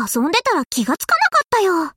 遊んでたら気がつかなかったよ。